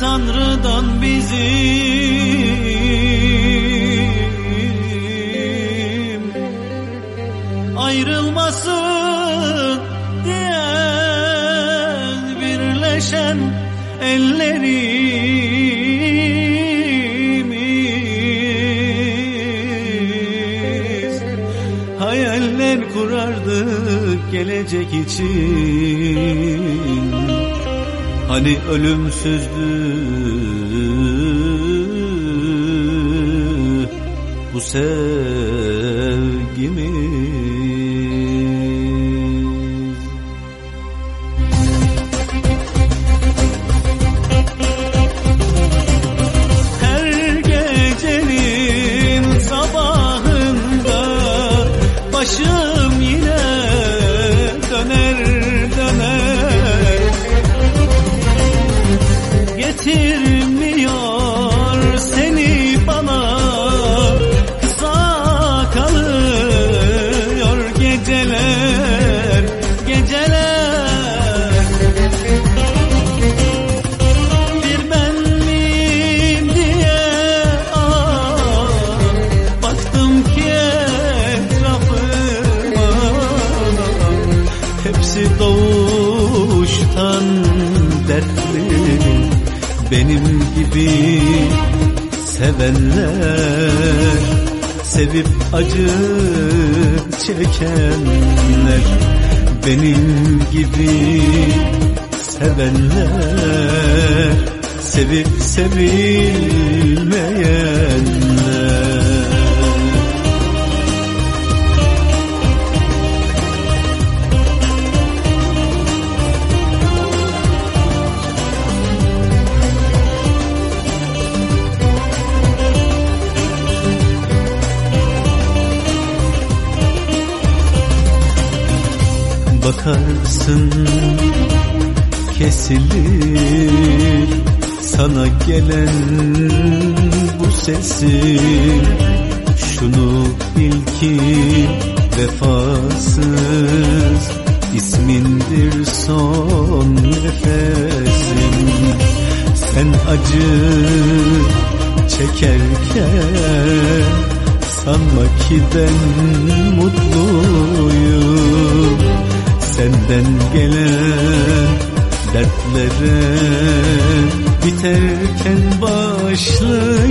Tanrı'dan bizim Ayrılmasın diyen birleşen ellerimiz. Hayaller kurardık gelecek için Hani ölümsüzdü bu sevgimiz Getirmiyor seni bana. Kısa kalıyor geceler Geceler. Bir ben miyim diye ah, Baktım ki etrafıma. Hepsi doğuştan dertli benim gibi sevenler Sevip acı çekenler Benim gibi sevenler Sevip sevilmeyenler bakarsın. Kesilir sana gelen bu sesin. Şunu bil ki vefasız ismindir son nefesim sen acı çekerken sanma ki ben mutluyum senden gelen dertlere biterken başlıyorum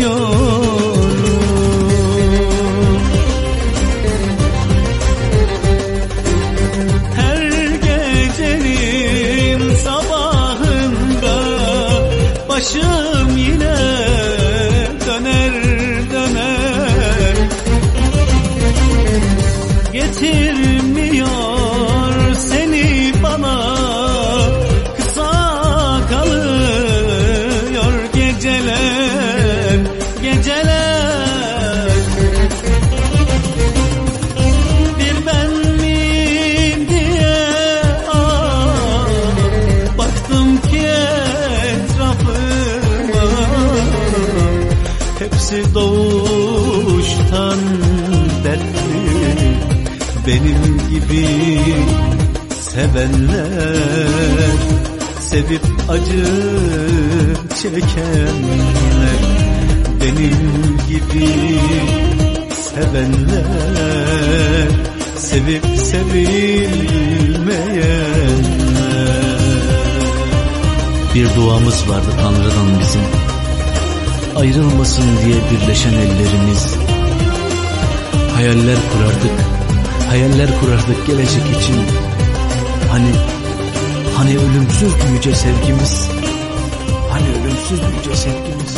Hepsi doğuştan dertli. Benim gibi sevenler Sevip acı çekenler. Benim gibi sevenler Sevip sevilmeyenler. Bir duamız vardı Tanrı'dan bizim Ayrılmasın diye birleşen ellerimiz. Hayaller kurardık Hayaller kurardık gelecek için. Hani Hani ölümsüz yüce sevgimiz Hani ölümsüz yüce sevgimiz